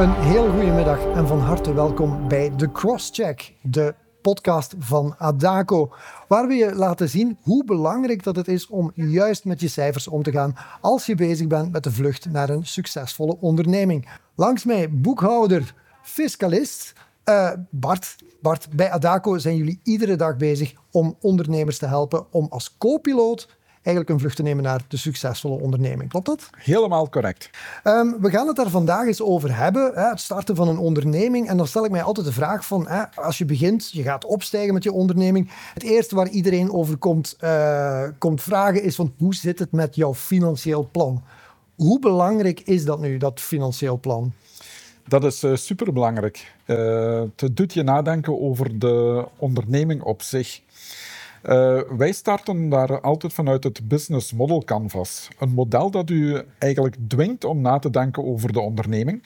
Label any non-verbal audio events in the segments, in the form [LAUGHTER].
Een heel goede middag en van harte welkom bij The Crosscheck, de podcast van Adaco, waar we je laten zien hoe belangrijk dat het is om juist met je cijfers om te gaan als je bezig bent met de vlucht naar een succesvolle onderneming. Langs mij boekhouder, fiscalist uh, Bart. Bart, bij Adaco zijn jullie iedere dag bezig om ondernemers te helpen om als co-piloot eigenlijk een vlucht te nemen naar de succesvolle onderneming. Klopt dat? Helemaal correct. Um, we gaan het daar vandaag eens over hebben, hè, het starten van een onderneming. En dan stel ik mij altijd de vraag van, hè, als je begint, je gaat opstijgen met je onderneming. Het eerste waar iedereen over komt, uh, komt vragen is van, hoe zit het met jouw financieel plan? Hoe belangrijk is dat nu, dat financieel plan? Dat is uh, superbelangrijk. Uh, het doet je nadenken over de onderneming op zich. Uh, wij starten daar altijd vanuit het business model canvas. Een model dat u eigenlijk dwingt om na te denken over de onderneming.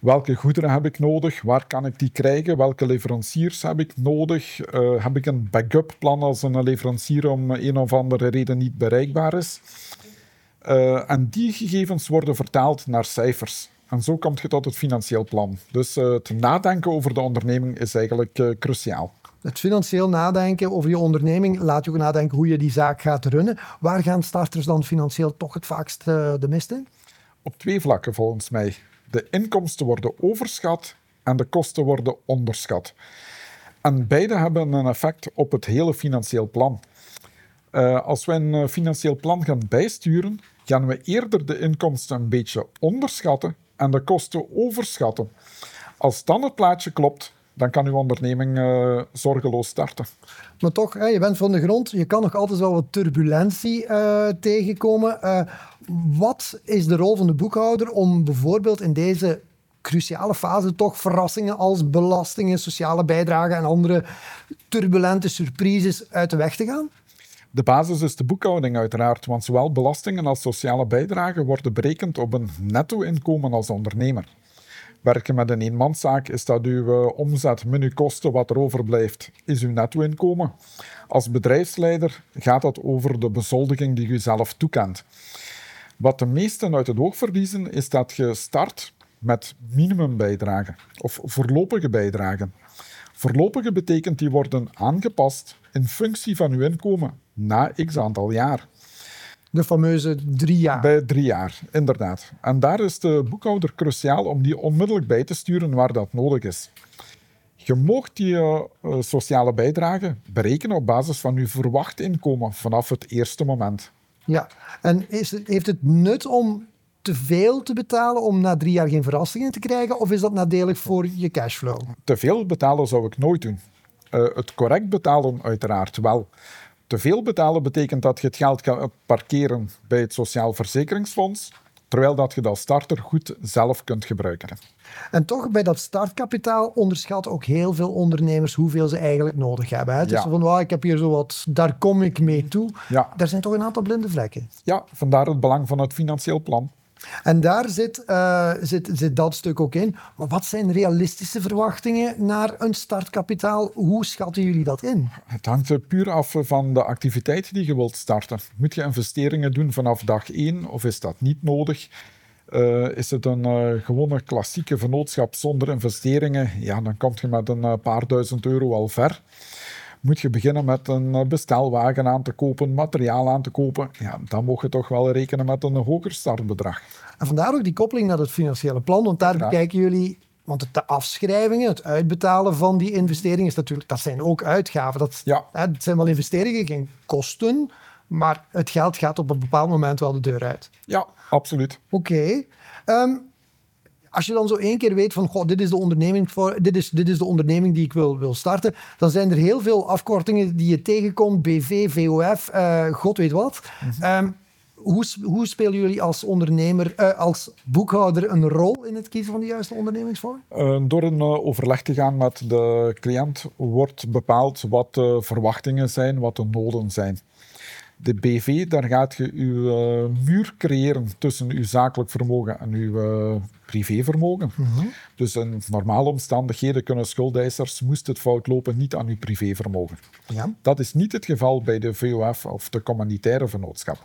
Welke goederen heb ik nodig? Waar kan ik die krijgen? Welke leveranciers heb ik nodig? Uh, heb ik een backup plan als een leverancier om een of andere reden niet bereikbaar is? Uh, en die gegevens worden vertaald naar cijfers. En zo komt je tot het financieel plan. Dus het nadenken over de onderneming is eigenlijk cruciaal het financieel nadenken over je onderneming laat je ook nadenken hoe je die zaak gaat runnen. Waar gaan starters dan financieel toch het vaakst uh, de mist in? Op twee vlakken volgens mij. De inkomsten worden overschat en de kosten worden onderschat. En beide hebben een effect op het hele financieel plan. Uh, als we een eh, financieel plan gaan bijsturen, gaan we eerder de inkomsten een beetje onderschatten en de kosten overschatten. Als dan het plaatje klopt, dan kan uw onderneming uh, zorgeloos starten. Maar toch, hè, je bent van de grond, je kan nog altijd wel wat turbulentie uh, tegenkomen. Uh, wat is de rol van de boekhouder om bijvoorbeeld in deze cruciale fase toch verrassingen als belastingen, sociale bijdragen en andere turbulente surprises uit de weg te gaan? De basis is de boekhouding uiteraard, want zowel belastingen als sociale bijdragen worden berekend op een netto-inkomen als ondernemer werken met een eenmanszaak is dat uw eh, omzet min uw kosten, wat er overblijft, is uw netto-inkomen. Als bedrijfsleider gaat dat over de bezoldiging die u zelf toekent. Wat de meesten uit het oog verliezen, is dat je start met minimumbijdragen of voorlopige bijdragen. Voorlopige betekent die worden aangepast in functie van uw inkomen na x aantal jaar. De fameuze drie jaar. Bij drie jaar, inderdaad. En daar is de boekhouder cruciaal om die onmiddellijk bij te sturen waar dat nodig is. Je mocht die uh, sociale bijdrage berekenen op basis van je verwacht inkomen vanaf het eerste moment. Ja, en is heeft het nut om te veel te betalen om na drie jaar geen verrassingen te krijgen? Of is dat nadelig voor je cashflow? Te veel betalen zou ik nooit doen. Uh, het correct betalen uiteraard wel. Te veel betalen betekent dat je het geld gaat parkeren bij het Sociaal Verzekeringsfonds, terwijl dat je dat starter goed zelf kunt gebruiken. En toch, bij dat startkapitaal onderschatten ook heel veel ondernemers hoeveel ze eigenlijk nodig hebben. Het is ja. van, ik heb hier zo wat, daar kom ik mee toe. Ja. Daar zijn toch een aantal blinde vlekken. Ja, vandaar het belang van het financieel plan. En daar zit, uh, zit, zit dat stuk ook in. Maar wat zijn realistische verwachtingen naar een startkapitaal? Hoe schatten jullie dat in? Het hangt puur af van de activiteit die je wilt starten. Moet je investeringen doen vanaf dag één of is dat niet nodig? Uh, is het een uh, gewone klassieke vennootschap zonder investeringen? Ja, dan kom je met een paar duizend euro al ver moet je beginnen met een bestelwagen aan te kopen, materiaal aan te kopen, ja, dan mocht je toch wel rekenen met een hoger startbedrag. En vandaar ook die koppeling naar het financiële plan, want daar bekijken jullie want de afschrijvingen, het uitbetalen van die investeringen, is natuurlijk, dat zijn ook uitgaven. Dat, ja. hè, het zijn wel investeringen, geen kosten, maar het geld gaat op een bepaald moment wel de deur uit. Ja, absoluut. Oké. Okay. Um, als je dan zo één keer weet van, goh, dit is de onderneming, voor, dit is, dit is de onderneming die ik wil, wil starten, dan zijn er heel veel afkortingen die je tegenkomt, BV, VOF, uh, eh, god weet wat. Mhm. Ehm, hoe, hoe, spelen jullie als ondernemer, uh, als boekhouder een rol in het kiezen van de juiste ondernemingsvorm? Uh, door een uh, overleg te gaan met de cliënt wordt bepaald wat de verwachtingen zijn, wat de noden zijn. De BV, daar gaat je je muur creëren tussen je zakelijk vermogen en je privévermogen. Mm Dus in normale omstandigheden kunnen schuldeisers, moest het fout lopen, niet aan uw privévermogen. Ja. Dat is niet het geval bij de VOF of de communitaire vennootschap.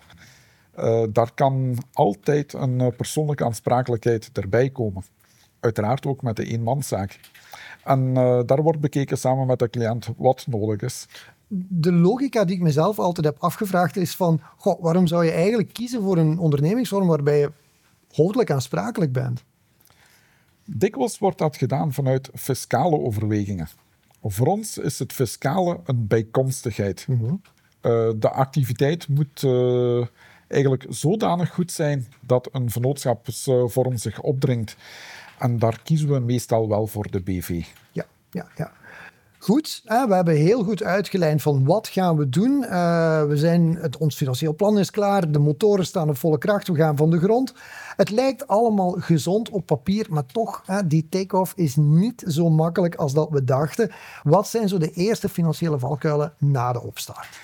Uh, daar kan altijd een eh, persoonlijke aansprakelijkheid erbij komen. uiteraard ook met de eenmanszaak. En uh, daar wordt bekeken samen met de cliënt wat nodig is. De logica die ik mezelf altijd heb afgevraagd is van, goh, waarom zou je eigenlijk kiezen voor een ondernemingsvorm waarbij je hoofdelijk aansprakelijk bent? Dikwijls wordt dat gedaan vanuit fiscale overwegingen. Voor ons is het fiscale een bijkomstigheid. Mm -hmm. uh, de activiteit moet uh, eigenlijk zodanig goed zijn dat een vennootschapsvorm zich opdringt. En daar kiezen we meestal wel voor de BV. Ja, ja, ja. Goed, we hebben heel goed uitgelijnd van wat gaan we doen. Uh, we zijn, het, ons financieel plan is klaar, de motoren staan op volle kracht, we gaan van de grond. Het lijkt allemaal gezond op papier, maar toch, hè, die take-off is niet zo makkelijk als dat we dachten. Wat zijn zo de eerste financiële valkuilen na de opstart?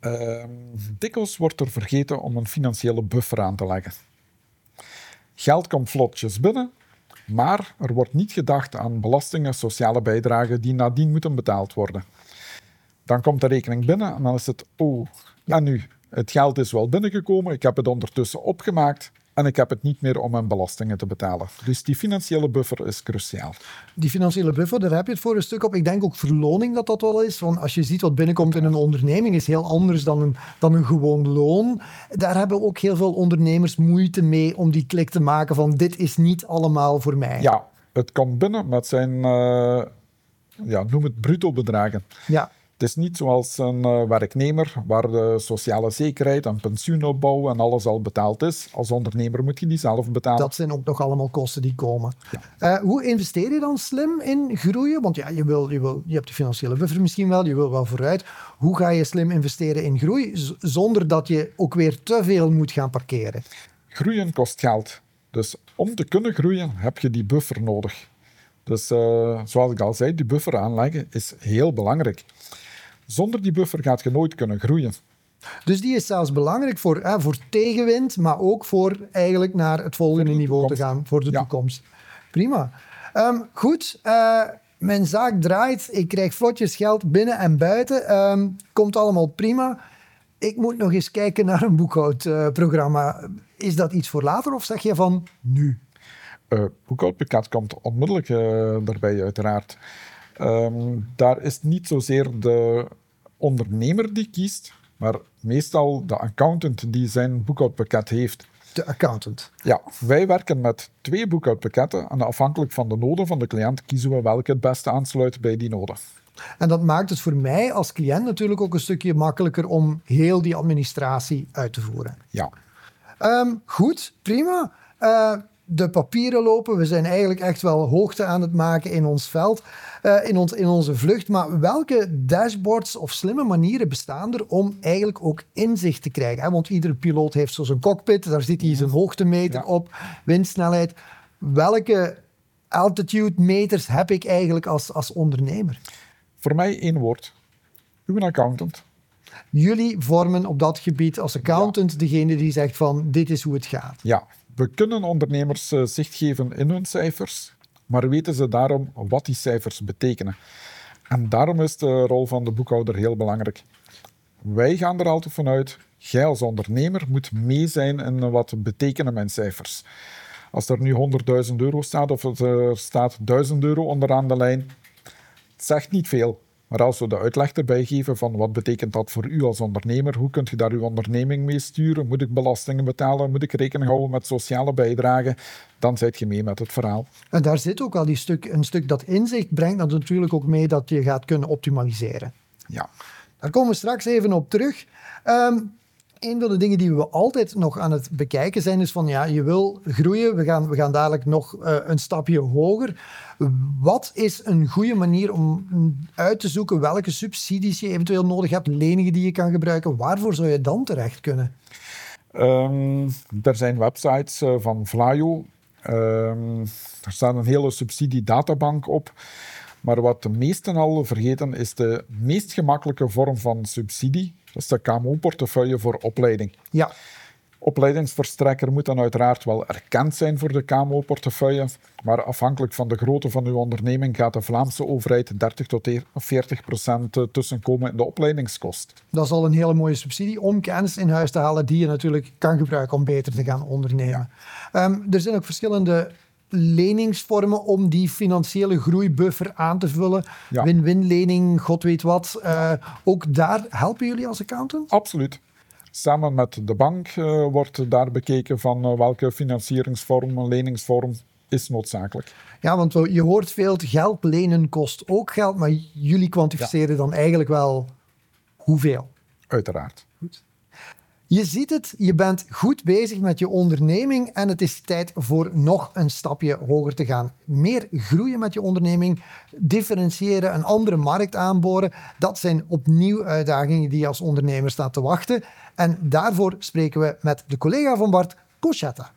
Uh, wordt er vergeten om een financiële buffer aan te leggen. Geld komt vlotjes binnen, maar er wordt niet gedacht aan belastingen, sociale bijdragen die nadien moeten betaald worden. Dan komt de rekening binnen en dan is het, oh, en nu? Het geld is wel binnengekomen, ik heb het ondertussen opgemaakt, en ik heb het niet meer om mijn belastingen te betalen. Dus die financiële buffer is cruciaal. Die financiële buffer, daar heb je het voor een stuk op. Ik denk ook verloning dat dat wel is. Want als je ziet wat binnenkomt in een onderneming, is heel anders dan een, dan een gewoon loon. Daar hebben ook heel veel ondernemers moeite mee om die klik te maken van dit is niet allemaal voor mij. Ja, het komt binnen met zijn, uh, ja, noem het bruto bedragen. Ja. Het is niet zoals een uh, werknemer waar de sociale zekerheid en pensioenopbouw en alles al betaald is. Als ondernemer moet je die zelf betalen. Dat zijn ook nog allemaal kosten die komen. Ja. Uh, hoe investeer je dan slim in groeien? Want ja, je, wil, je, wil, je hebt de financiële buffer misschien wel, je wil wel vooruit. Hoe ga je slim investeren in groei zonder dat je ook weer te veel moet gaan parkeren? Groeien kost geld. Dus om te kunnen groeien heb je die buffer nodig. Dus uh, zoals ik al zei, die buffer aanleggen is heel belangrijk. Zonder die buffer gaat je nooit kunnen groeien. Dus die is zelfs belangrijk voor, hè, voor tegenwind, maar ook voor eigenlijk naar het volgende niveau te gaan, voor de ja. toekomst. Prima. Um, goed, uh, mijn zaak draait, ik krijg vlotjes geld binnen en buiten. Um, komt allemaal prima. Ik moet nog eens kijken naar een boekhoudprogramma. Uh, is dat iets voor later of zeg je van nu? Uh, boekhoudpakket komt onmiddellijk daarbij, uiteraard. Um, daar is niet zozeer de ondernemer die kiest, maar meestal de accountant die zijn boekhoudpakket heeft. De accountant? Ja, wij werken met twee boekhoudpakketten en afhankelijk van de noden van de cliënt kiezen we welke het beste aansluit bij die noden. En dat maakt het voor mij als cliënt natuurlijk ook een stukje makkelijker om heel die administratie uit te voeren. Ja. Um, goed, prima. Uh, de papieren lopen. We zijn eigenlijk echt wel hoogte aan het maken in ons veld, uh, in, ons, in onze vlucht. Maar welke dashboards of slimme manieren bestaan er om eigenlijk ook inzicht te krijgen? Hè? Want iedere piloot heeft zo zijn cockpit, daar zit hij zijn hoogtemeter ja. op, windsnelheid. Welke altitude meters heb ik eigenlijk als, als ondernemer? Voor mij één woord. Uw accountant. Jullie vormen op dat gebied als accountant ja. degene die zegt van dit is hoe het gaat. Ja, we kunnen ondernemers uh, zicht geven in hun cijfers, maar weten ze daarom wat die cijfers betekenen. En daarom is de rol van de boekhouder heel belangrijk. Wij gaan er altijd vanuit, jij als ondernemer moet mee zijn in wat betekenen mijn cijfers. Als er nu 100.000 euro staat of er staat 1000 euro onderaan de lijn, het zegt niet veel. Maar als we de uitleg erbij geven van wat betekent dat voor u als ondernemer, hoe kunt je daar uw onderneming mee sturen, moet ik belastingen betalen, moet ik rekening houden met sociale bijdragen, dan zit je mee met het verhaal. En daar zit ook al die stuk, een stuk dat inzicht brengt dat natuurlijk ook mee dat je gaat kunnen optimaliseren. Ja. Daar komen we straks even op terug. Um, een van de dingen die we altijd nog aan het bekijken zijn, is van ja, je wil groeien, we gaan, we gaan dadelijk nog uh, een stapje hoger. Wat is een goede manier om uit te zoeken welke subsidies je eventueel nodig hebt, leningen die je kan gebruiken? Waarvoor zou je dan terecht kunnen? Um, er zijn websites uh, van Vlaio. Er staat een hele subsidiedatabank op. Maar wat de meesten al vergeten is de meest gemakkelijke vorm van subsidie. Dat is de KMO-portefeuille voor opleiding. Ja. Opleidingsverstrekker moet dan uiteraard wel erkend zijn voor de KMO-portefeuille, maar afhankelijk van de grootte van uw onderneming gaat de Vlaamse overheid 30 tot 40 procent tussenkomen in de opleidingskost. Dat is al een hele mooie subsidie om kennis in huis te halen die je natuurlijk kan gebruiken om beter te gaan ondernemen. Ja. Um, er zijn ook verschillende leningsvormen om die financiële groeibuffer aan te vullen. Ja. Win-win lening, god weet wat. Uh, ook daar helpen jullie als accountant? Absoluut. Samen met de bank uh, wordt daar bekeken van uh, welke financieringsvorm, leningsvorm is noodzakelijk. Ja, want je hoort veel, geld lenen kost ook geld, maar jullie kwantificeren ja. dan eigenlijk wel hoeveel? Uiteraard. Je ziet het, je bent goed bezig met je onderneming en het is tijd voor nog een stapje hoger te gaan. Meer groeien met je onderneming, differentiëren, een andere markt aanboren. Dat zijn opnieuw uitdagingen die je als ondernemer staat te wachten. En daarvoor spreken we met de collega van Bart, Cochetta.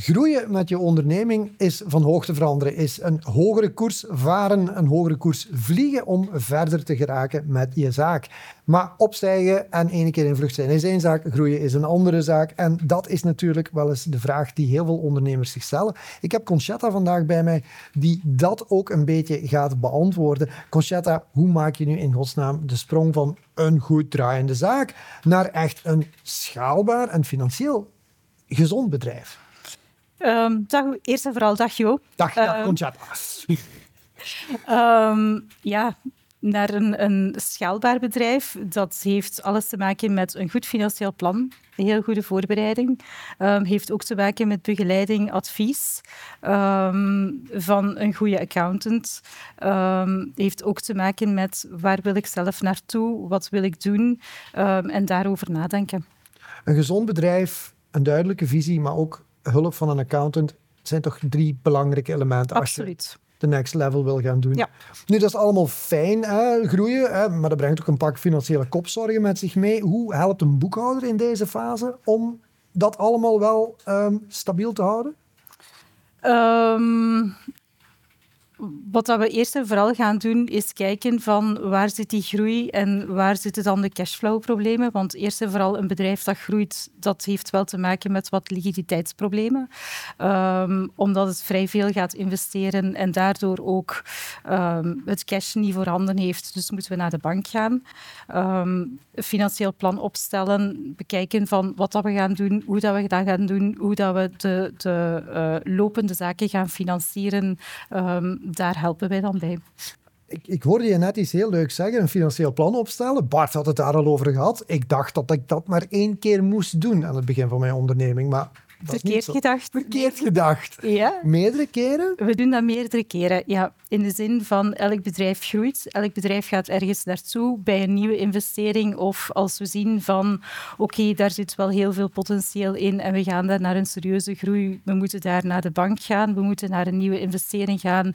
Groeien met je onderneming is van hoogte veranderen, is een hogere koers varen, een hogere koers vliegen om verder te geraken met je zaak. Maar opstijgen en één keer in vlucht zijn is één zaak, groeien is een andere zaak. En dat is natuurlijk wel eens de vraag die heel veel ondernemers zich stellen. Ik heb Conchetta vandaag bij mij, die dat ook een beetje gaat beantwoorden. Conchetta, hoe maak je nu in godsnaam de sprong van een goed draaiende zaak naar echt een schaalbaar en financieel gezond bedrijf? Um, dag, eerst en vooral dag Jo. Dag, dag Conchetta. um, [LAUGHS] ja, naar een, een schaalbaar bedrijf. Dat heeft alles te maken met een goed financieel plan, een heel goede voorbereiding. Um, heeft ook te maken met begeleiding, advies um, van een goede accountant. Um, heeft ook te maken met waar wil ik zelf naartoe, wat wil ik doen en daarover nadenken. Een gezond bedrijf, een duidelijke visie, maar ook hulp van een accountant zijn toch drie belangrijke elementen Absoluut. als je de next level wil gaan doen. Ja. Nu, dat is allemaal fijn, hè, groeien, hè, maar dat brengt ook een pak financiële kopzorgen met zich mee. Hoe helpt een boekhouder in deze fase om dat allemaal wel um, stabiel te houden? Um, wat we eerst en vooral gaan doen, is kijken van waar zit die groei en waar zitten dan de cashflow-problemen. Want eerst en vooral een bedrijf dat groeit, dat heeft wel te maken met wat liquiditeitsproblemen. Um, omdat het vrij veel gaat investeren en daardoor ook um, het cash niet voorhanden heeft. Dus moeten we naar de bank gaan. Um, financieel plan opstellen, bekijken van wat dat we gaan doen, hoe dat we dat gaan doen, hoe dat we de, de uh, lopende zaken gaan financieren daar helpen wij dan bij. Ik, ik, hoorde je net iets heel leuks zeggen, een financieel plan opstellen. Bart had het daar al over gehad. Ik dacht dat ik dat maar één keer moest doen aan het begin van mijn onderneming. Maar Verkeerd gedacht. Verkeerd gedacht. Ja. Meerdere keren? We doen dat meerdere keren, ja. In de zin van elk bedrijf groeit, elk bedrijf gaat ergens naartoe bij een nieuwe investering of als we zien van oké, okay, daar zit wel heel veel potentieel in en we gaan daar naar een serieuze groei. We moeten daar naar de bank gaan, we moeten naar een nieuwe investering gaan.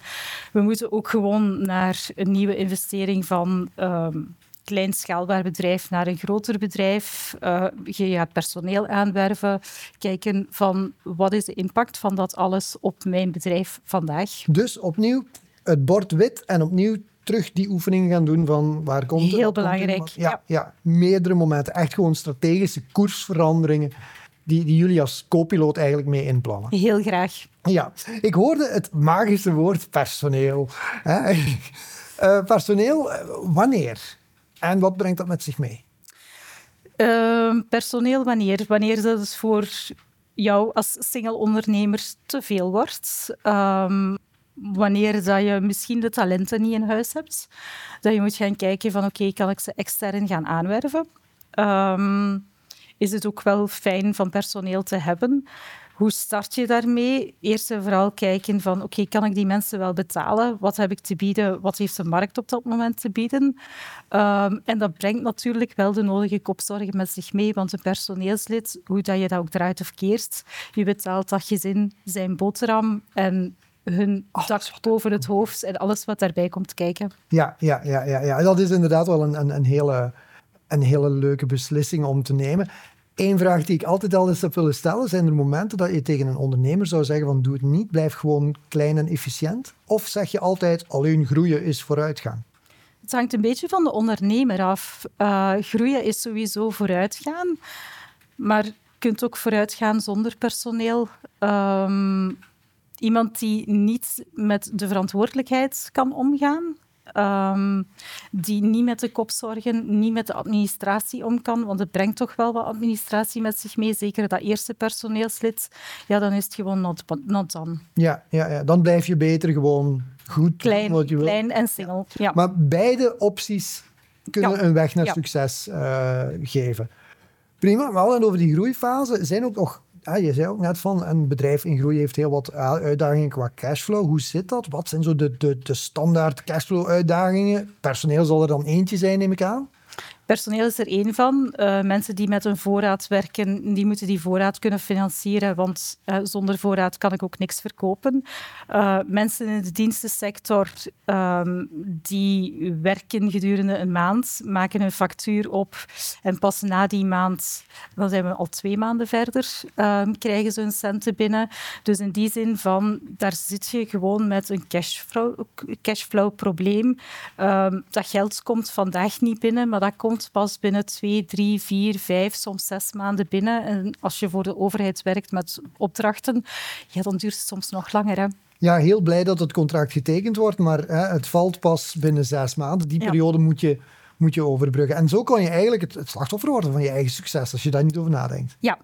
We moeten ook gewoon naar een nieuwe investering van... Um, klein schaalbaar bedrijf naar een groter bedrijf. Uh, je gaat personeel aanwerven. Kijken van wat is de impact van dat alles op mijn bedrijf vandaag. Dus opnieuw het bord wit en opnieuw terug die oefening gaan doen van waar komt het? Heel belangrijk. Ja, ja. ja, meerdere momenten. Echt gewoon strategische koersveranderingen die, die jullie als co-piloot eigenlijk mee inplannen. Heel graag. Ja, ik hoorde het magische woord personeel. uh, [LAUGHS] personeel, wanneer? En wat brengt dat met zich mee? Uh, personeel wanneer? Wanneer dat voor jou als single ondernemer te veel wordt. Um, wanneer dat je misschien de talenten niet in huis hebt. Dat je moet gaan kijken van oké, kan ik ze extern gaan aanwerven? Um, is het ook wel fijn van personeel te hebben? Hoe start je daarmee? Eerst en vooral kijken van, oké, okay, kan ik die mensen wel betalen? Wat heb ik te bieden? Wat heeft de markt op dat moment te bieden? Um, en dat brengt natuurlijk wel de nodige kopzorgen met zich mee, want een personeelslid, hoe dat je dat ook draait of keert, je betaalt dat gezin zijn boterham en hun dak boven het hoofd en alles wat daarbij komt kijken. Ja, ja, ja, ja, ja. dat is inderdaad wel een, een, een, hele, een hele leuke beslissing om te nemen. Eén vraag die ik altijd al eens heb willen stellen, zijn er momenten dat je tegen een ondernemer zou zeggen van doe het niet, blijf gewoon klein en efficiënt? Of zeg je altijd alleen groeien is vooruitgaan? Het hangt een beetje van de ondernemer af. Uh, groeien is sowieso vooruitgaan, maar je kunt ook vooruitgaan zonder personeel. Um, iemand die niet met de verantwoordelijkheid kan omgaan, ehm, die niet met de kopzorgen, niet met de administratie om kan, want het brengt toch wel wat administratie met zich mee, zeker dat eerste personeelslid, ja, dan is het gewoon not, not done. Ja, ja, ja, dan blijf je beter gewoon goed Klein, wat je wil. klein en single. Ja. Maar beide opties kunnen Ja. een weg naar Ja. succes eh, geven. Prima, maar al en over die groeifase zijn ook nog... Ja, je zei ook net van, een bedrijf in groei heeft heel wat uitdagingen qua cashflow. Hoe zit dat? Wat zijn zo de, de, de standaard cashflow uitdagingen? Personeel zal er dan eentje zijn, neem ik aan. Personeel is er één van. Eh, mensen die met een voorraad werken, die moeten die voorraad kunnen financieren, want eh, zonder voorraad kan ik ook niks verkopen. Eh, mensen in de dienstensector ehm, die werken gedurende een maand, maken een factuur op en pas na die maand, dan zijn we al twee maanden verder, ehm, krijgen ze hun centen binnen. Dus in die zin van, daar zit je gewoon met een cashflow, cashflow probleem. Ehm, dat geld komt vandaag niet binnen, maar dat komt pas binnen twee, drie, vier, vijf, soms zes maanden binnen. En als je voor de overheid werkt met opdrachten, ja, dan duurt het soms nog langer. Hè? Ja, heel blij dat het contract getekend wordt, maar hè, het valt pas binnen zes maanden. Die Ja. periode moet je, moet je overbruggen. En zo kan je eigenlijk het, het slachtoffer worden van je eigen succes, als je daar niet over nadenkt. Ja,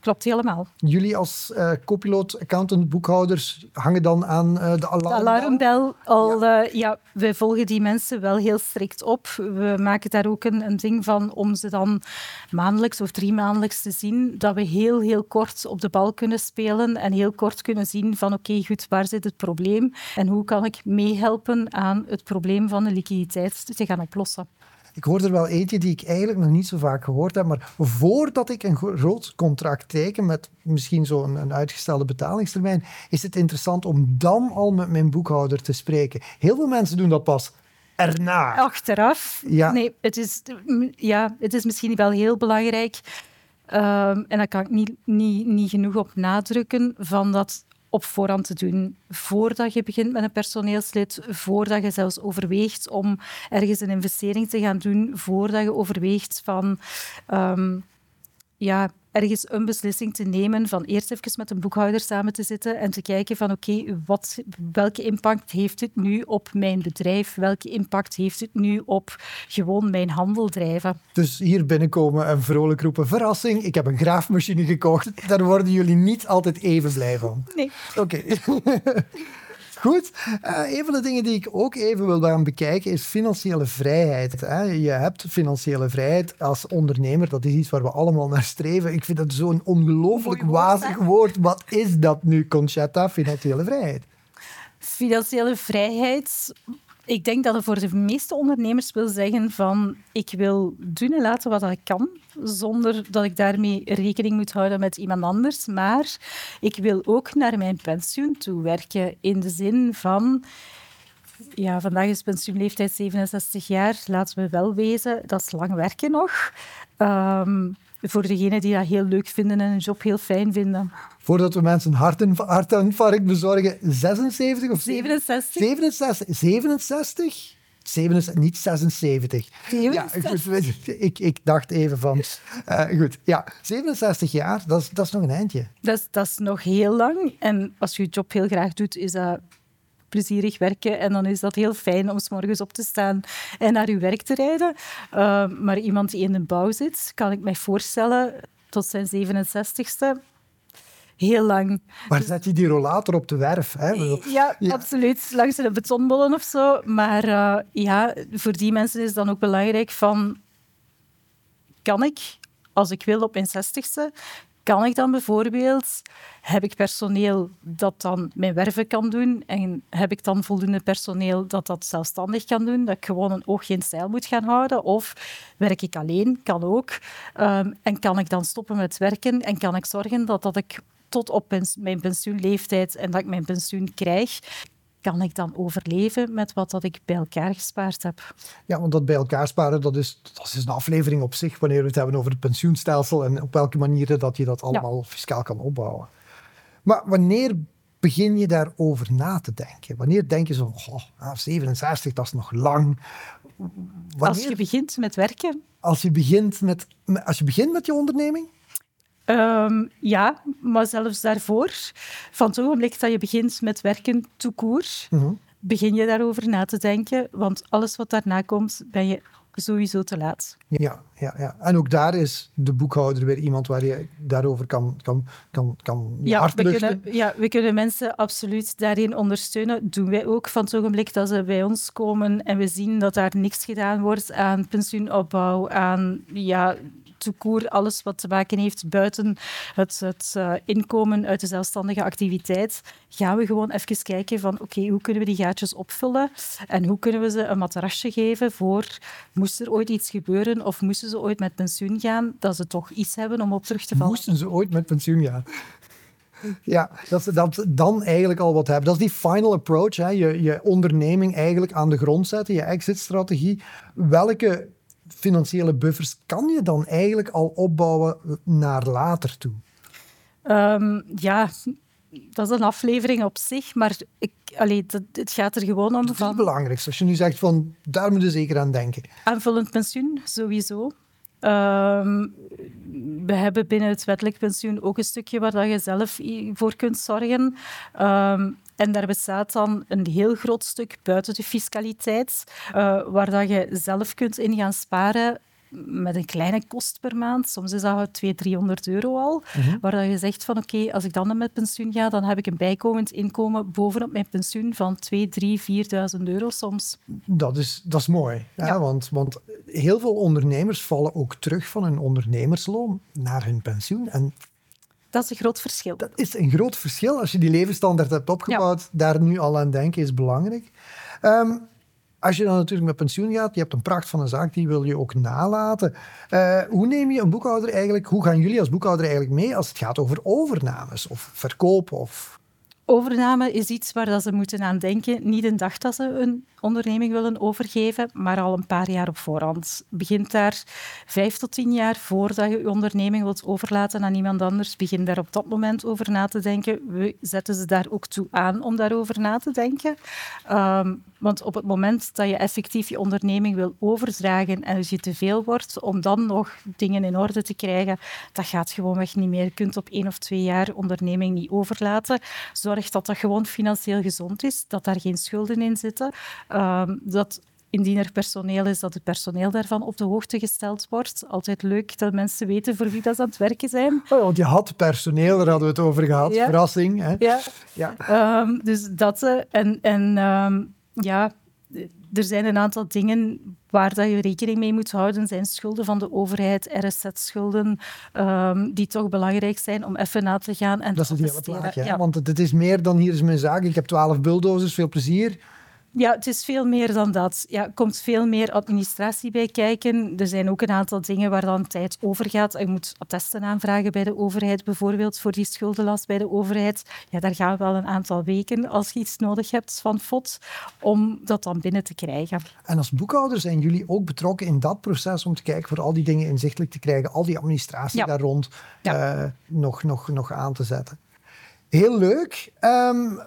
klopt helemaal. Jullie als eh co-piloot, accountant, boekhouders hangen dan aan eh, de De alarmbel? alarmbel, al, ja. ja, wij volgen die mensen wel heel strikt op. We maken daar ook een, een ding van om ze dan maandelijks of drie maandelijks te zien, dat we heel, heel kort op de bal kunnen spelen en heel kort kunnen zien van oké, goed, waar zit het probleem en hoe kan ik meehelpen aan het probleem van de liquiditeit te gaan oplossen. Ik hoor er wel eentje die ik eigenlijk nog niet zo vaak gehoord heb, maar voordat ik een groot contract teken met misschien zo'n een uitgestelde betalingstermijn, is het interessant om dan al met mijn boekhouder te spreken. Heel veel mensen doen dat pas erna. Achteraf, Ja. nee, het is, ja, het is misschien wel heel belangrijk. Ehm, en daar kan ik niet, niet, niet genoeg op nadrukken van dat op voorhand te doen. Voordat je begint met een personeelslid, voordat je zelfs overweegt om ergens een investering te gaan doen, voordat je overweegt van ehm, ja, ergens een beslissing te nemen van eerst even met een boekhouder samen te zitten en te kijken van oké, wat welke impact heeft het nu op mijn bedrijf? Welke impact heeft het nu op gewoon mijn handel drijven? Dus hier binnenkomen en vrolijk roepen, verrassing, ik heb een graafmachine gekocht. Daar worden jullie niet altijd even blij van. Nee. Oké. [LAUGHS] Goed. Eh, een van de dingen die ik ook even wil gaan bekijken is financiële vrijheid. Hè. Je hebt financiële vrijheid als ondernemer. Dat is iets waar we allemaal naar streven. Ik vind dat zo'n ongelooflijk woord, wazig woord. Wat is dat nu, Conchetta, financiële vrijheid? Financiële vrijheid. Ik denk dat het voor de meeste ondernemers wil zeggen van ik wil doen en laten wat ik kan, zonder dat ik daarmee rekening moet houden met iemand anders. Maar ik wil ook naar mijn pensioen toe werken in de zin van ja, vandaag is pensioenleeftijd 67 jaar. Laten we wel wezen, dat is lang werken nog. Ehm, voor degenen die dat heel leuk vinden en een job heel fijn vinden. Voordat we mensen hartin- hartinfarct bezorgen, 76 of 67? 67? 67? 67 niet 76. Ja, ik, ik, ik dacht even van... eh, goed, ja, 67 jaar, dat is, dat is nog een eindje. Dat is, dat is nog heel lang. En als je je job heel graag doet, is dat plezierig werken. En dan is dat heel fijn om s morgens op te staan en naar je werk te rijden. Uh, maar iemand die in de bouw zit, kan ik mij voorstellen, tot zijn 67ste, heel lang. Waar zet je die rollator op de werf? Hè? Ja, ja, absoluut. Langs de betonbollen of zo. Maar uh, ja, voor die mensen is het dan ook belangrijk van... Kan ik, als ik wil op mijn 60ste, kan ik dan bijvoorbeeld, heb ik personeel dat dan mijn werven kan doen en heb ik dan voldoende personeel dat dat zelfstandig kan doen, dat ik gewoon een oogje in stijl moet gaan houden? Of werk ik alleen? Kan ook. Um, en kan ik dan stoppen met werken en kan ik zorgen dat, dat ik tot op mijn pensioenleeftijd en dat ik mijn pensioen krijg, kan ik dan overleven met wat dat ik bij elkaar gespaard heb? Ja, want dat bij elkaar sparen, dat is, dat is een aflevering op zich, wanneer we het hebben over het pensioenstelsel en op welke manieren dat je dat allemaal ja. fiscaal kan opbouwen. Maar wanneer begin je daarover na te denken? Wanneer denk je zo, oh, 67, dat is nog lang. Wanneer, als je begint met werken? Als je begint met, als je, begint met je onderneming? Um, ja, maar zelfs daarvoor, van het ogenblik dat je begint met werken, tout court, mm -hmm. begin je daarover na te denken. Want alles wat daarna komt, ben je sowieso te laat. Ja, ja, ja. En ook daar is de boekhouder weer iemand waar je daarover kan, kan, kan, kan ja, we kunnen, ja, we kunnen mensen absoluut daarin ondersteunen. Doen wij ook van het ogenblik dat ze bij ons komen en we zien dat daar niks gedaan wordt aan pensioenopbouw, aan ja, alles wat te maken heeft buiten het, het inkomen uit de zelfstandige activiteit, gaan we gewoon even kijken van oké, hoe kunnen we die gaatjes opvullen en hoe kunnen we ze een matrasje geven voor moest er ooit iets gebeuren of moesten ze ooit met pensioen gaan, dat ze toch iets hebben om op terug te vallen. Moesten ze ooit met pensioen gaan? Ja, dat ze dat dan eigenlijk al wat hebben. Dat is die final approach. Hè. Je, je onderneming eigenlijk aan de grond zetten, je exit-strategie. Welke financiële buffers kan je dan eigenlijk al opbouwen naar later toe? Um, ja, dat is een aflevering op zich, maar ik, allee, dat, het gaat er gewoon om. Dat is het belangrijkste. Als je nu zegt van daar moet je zeker aan denken. Aanvullend pensioen, sowieso. Um, we hebben binnen het wettelijk pensioen ook een stukje waar dat je zelf voor kunt zorgen. Um, en daar bestaat dan een heel groot stuk buiten de fiscaliteit, uh, waar dat je zelf kunt in gaan sparen met een kleine kost per maand. Soms is dat 200, 300 euro al. Mm -hmm. Waar je zegt van oké, okay, als ik dan met pensioen ga, dan heb ik een bijkomend inkomen bovenop mijn pensioen van 2, 3, 4.000 euro soms. Dat is, dat is mooi. Ja. Ja, want, want heel veel ondernemers vallen ook terug van hun ondernemersloon naar hun pensioen. En dat is een groot verschil. Dat is een groot verschil. Als je die levensstandaard hebt opgebouwd, ja. daar nu al aan denken is belangrijk. Um, als je dan natuurlijk met pensioen gaat, je hebt een pracht van een zaak, die wil je ook nalaten. Uh, hoe neem je een boekhouder eigenlijk, hoe gaan jullie als boekhouder eigenlijk mee als het gaat over overnames of verkoop of... Overname is iets waar dat ze moeten aan denken. Niet een dag dat ze een onderneming willen overgeven, maar al een paar jaar op voorhand. Begint daar vijf tot tien jaar voordat je je onderneming wilt overlaten aan iemand anders. Begin daar op dat moment over na te denken. We zetten ze daar ook toe aan om daarover na te denken. Um, want op het moment dat je effectief je onderneming wil overdragen en als je te veel wordt, om dan nog dingen in orde te krijgen, dat gaat gewoonweg niet meer. Je kunt op één of twee jaar onderneming niet overlaten. Zorg dat dat gewoon financieel gezond is, dat daar geen schulden in zitten. Um, dat indien er personeel is, dat het personeel daarvan op de hoogte gesteld wordt. Altijd leuk dat mensen weten voor wie dat ze aan het werken zijn. Oh, want je had personeel, daar hadden we het over gehad. Ja. Verrassing. Hè? Ja. ja. Um, dus dat. En, en um, ja, er zijn een aantal dingen waar dat je rekening mee moet houden. zijn schulden van de overheid, RSZ-schulden, um, die toch belangrijk zijn om even na te gaan. En dat is het hele plaatje. Ja. Want het is meer dan hier is mijn zaak. Ik heb twaalf bulldozers, veel plezier. Ja, het is veel meer dan dat. Ja, er komt veel meer administratie bij kijken. Er zijn ook een aantal dingen waar dan tijd over gaat. Je moet attesten aanvragen bij de overheid, bijvoorbeeld voor die schuldenlast bij de overheid. Ja, daar gaan wel een aantal weken als je iets nodig hebt van FOD om dat dan binnen te krijgen. En als boekhouder zijn jullie ook betrokken in dat proces om te kijken voor al die dingen inzichtelijk te krijgen, al die administratie ja. daar rond ja. uh, nog, nog, nog aan te zetten. Heel leuk. Um,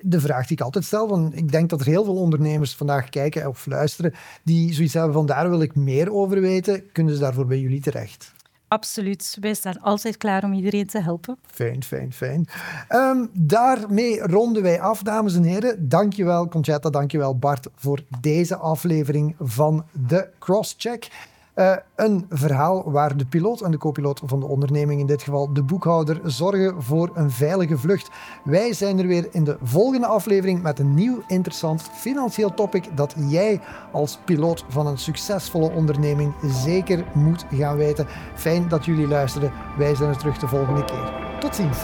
de vraag die ik altijd stel. Van, ik denk dat er heel veel ondernemers vandaag kijken of luisteren die zoiets hebben van daar wil ik meer over weten. Kunnen ze daarvoor bij jullie terecht? Absoluut. Wij staan altijd klaar om iedereen te helpen. Fijn, fijn, fijn. Um, daarmee ronden wij af, dames en heren. Dankjewel, Conchetta. Dankjewel, Bart, voor deze aflevering van de Crosscheck. Uh, een verhaal waar de piloot en de co-piloot van de onderneming, in dit geval de boekhouder, zorgen voor een veilige vlucht. Wij zijn er weer in de volgende aflevering met een nieuw interessant financieel topic dat jij als piloot van een succesvolle onderneming zeker moet gaan weten. Fijn dat jullie luisterden. Wij zijn er terug de volgende keer. Tot ziens.